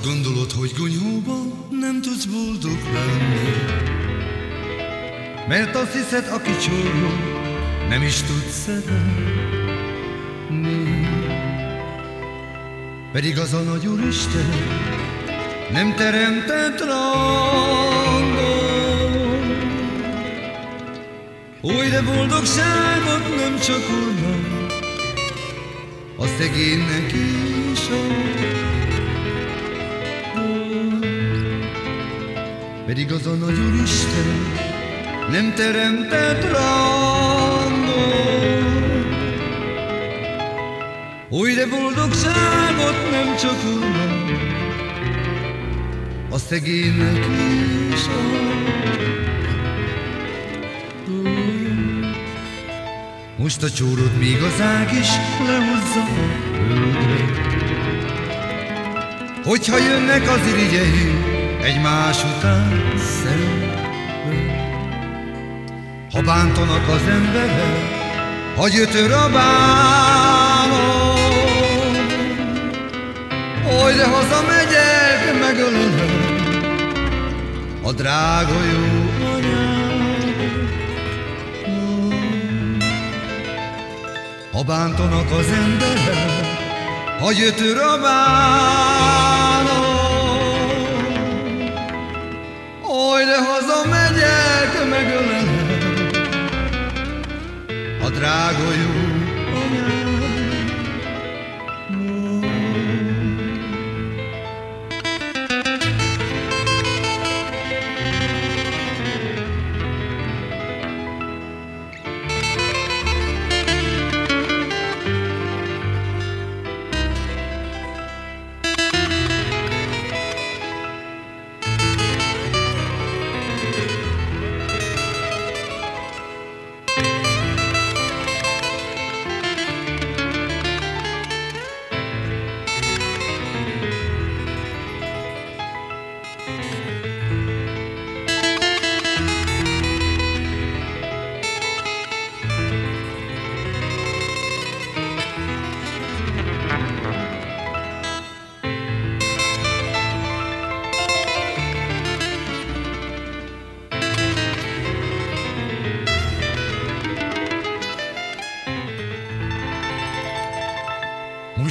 Azt gondolod, hogy gonyóban nem tudsz boldog lenni? Mert azt hiszed, aki csorgó, nem is tud szeretni. Pedig az a nagy Úristen nem teremtett rangot Új, de boldogságot nem csak Úrnak, a szegénynek is ad. Pedig az a nagy Úristen nem teremtett rangot. Új, de boldogságot nem csak Úrnak, a szegénynek is Most a csórod még az ág is lehozza Hogyha jönnek az irigyei, egymás után szembe. Ha bántanak az emberek, ha gyötör a bánom, oly de hazamegyek, megölöm a drága jó anyám. Ha bántanak az emberek, ha gyötör a bánom, De hazamegyek, megölelem. A drága jó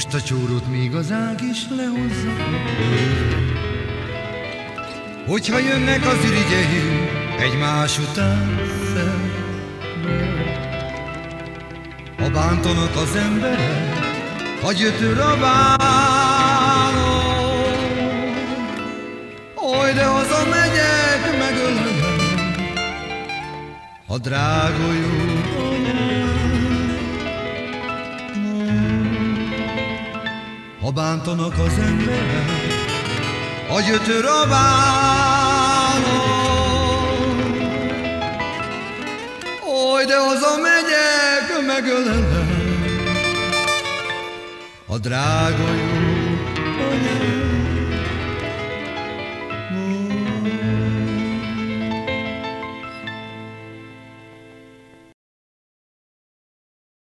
Most a csórót még az ág is lehozza. Hogyha jönnek az irigyei egymás után szembe. Ha bántanak az emberek, ha gyötör a bánom. Oly, de hazamegyek, megölöm, a drága jó Ha bántanak az emberek, a gyötör a. Oly, de hazamegyek, megölelem a drága jó anyám.